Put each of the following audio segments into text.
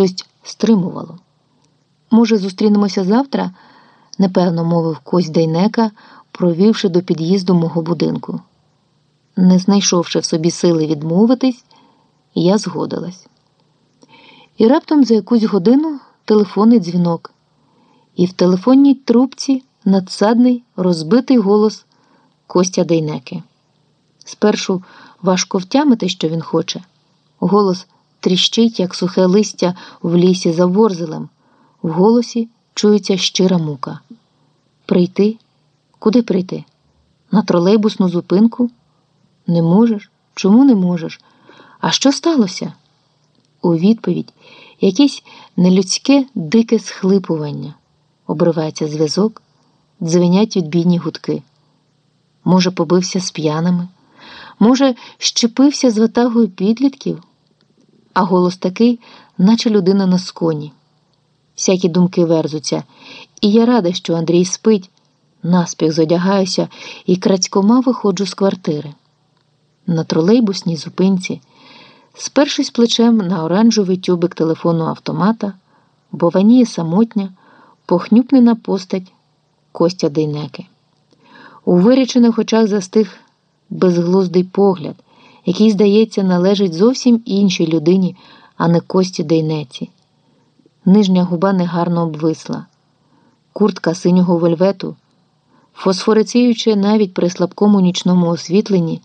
щось стримувало. Може, зустрінемося завтра? непевно мовив кость Дейнека, провівши до під'їзду мого будинку. Не знайшовши в собі сили відмовитись, я згодилась. І раптом за якусь годину телефонний дзвінок, і в телефонній трубці надсадний розбитий голос Костя Дейнеки. Спершу важко втямити, що він хоче. Голос тріщить, як сухе листя в лісі за ворзелем. В голосі чується щира мука. Прийти? Куди прийти? На тролейбусну зупинку? Не можеш? Чому не можеш? А що сталося? У відповідь якесь нелюдське дике схлипування. Обривається зв'язок, дзвенять відбійні гудки. Може, побився з п'яними, може, щепився з ватагою підлітків, а голос такий, наче людина на сконі. Всякі думки верзуться, і я рада, що Андрій спить, наспіх зодягаюся і крадькома виходжу з квартири. На тролейбусній зупинці, спершись плечем на оранжевий тюбик телефону автомата, бованіє самотня, похнюпнена постать Костя Дейнеки. У вирічених очах застиг безглуздий погляд, який, здається, належить зовсім іншій людині, а не Кості Дейнеці. Нижня губа негарно обвисла, куртка синього вельвету, фосфориціючи навіть при слабкому нічному освітленні,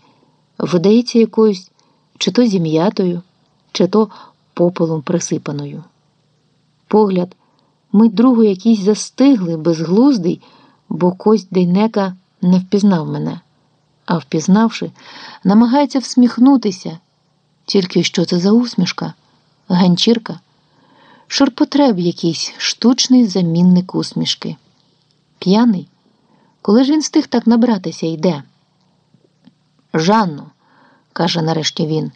видається якоюсь чи то зім'ятою, чи то попелом присипаною. Погляд, ми другу якийсь застигли, безглуздий, бо кость Дейнека не впізнав мене, а впізнавши, намагається всміхнутися. Тільки що це за усмішка, ганчірка, ширпотреб якийсь штучний замінник усмішки. П'яний, коли ж він встиг так набратися йде. Жанно, каже нарешті він,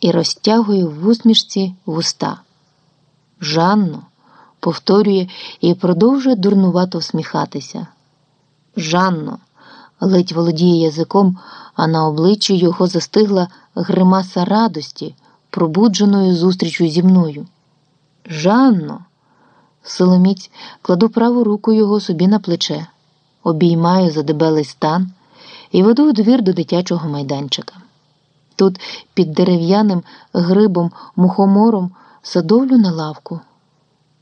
і розтягує в усмішці вуста. Жанно, повторює і продовжує дурнувато всміхатися. Жанно, ледь володіє язиком, а на обличчі його застигла гримаса радості, пробудженою зустрічю зі мною. Жанно, силоміць кладу праву руку його собі на плече, обіймаю задебелий стан і веду у двір до дитячого майданчика. Тут під дерев'яним грибом, мухомором садовлю на лавку,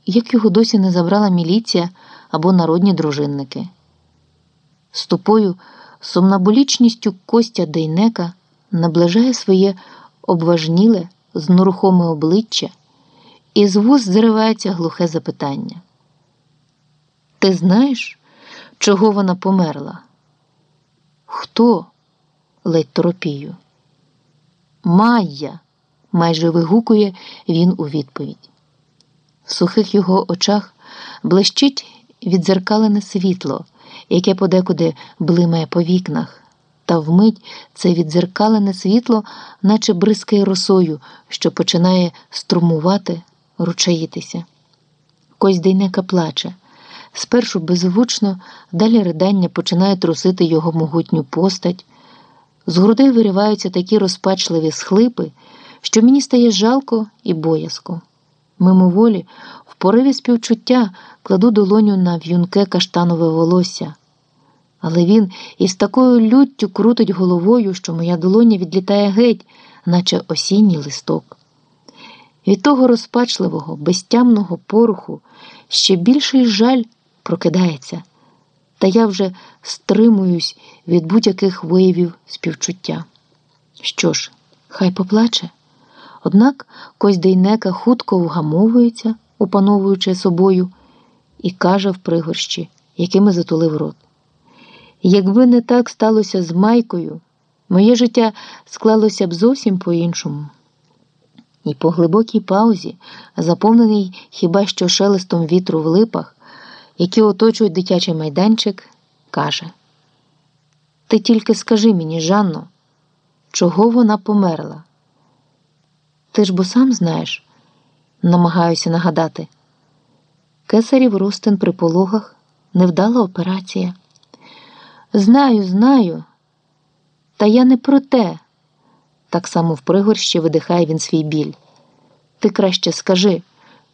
як його досі не забрала міліція або народні дружинники. З тупою сумнаболічністю Костя Дейнека наближає своє обважніле, знурухоме обличчя, і з вуст зривається глухе запитання. Ти знаєш, чого вона померла? Хто? ледь торопію. Майя, майже вигукує він у відповідь. В сухих його очах блищить відзеркалене світло яке подекуди блимає по вікнах, та вмить це відзеркалене світло, наче бризкає росою, що починає струмувати, ручаїтися. Кось Дейнека плаче. Спершу беззвучно, далі ридання починає трусити його могутню постать. З грудей вириваються такі розпачливі схлипи, що мені стає жалко і боязко. Мимоволі, пориві співчуття кладу долоню на в'юнке каштанове волосся але він із такою люттю крутить головою, що моя долоня відлітає геть, наче осінній листок. Від того розпачливого, безтямного поруху ще більший жаль прокидається, та я вже стримуюсь від будь-яких виявів співчуття. Що ж, хай поплаче. Однак Коздейнека хутко вгамовується, опановуючи собою, і каже в пригорщі, якими затулив рот. Якби не так сталося з Майкою, моє життя склалося б зовсім по-іншому. І по глибокій паузі, заповнений хіба що шелестом вітру в липах, які оточують дитячий майданчик, каже: Ти тільки скажи мені, Жанно, чого вона померла? Ти ж бо сам знаєш, намагаюся нагадати. Кесарів ростин при пологах невдала операція. Знаю, знаю. Та я не про те. Так само в пригорщі видихає він свій біль. Ти краще скажи.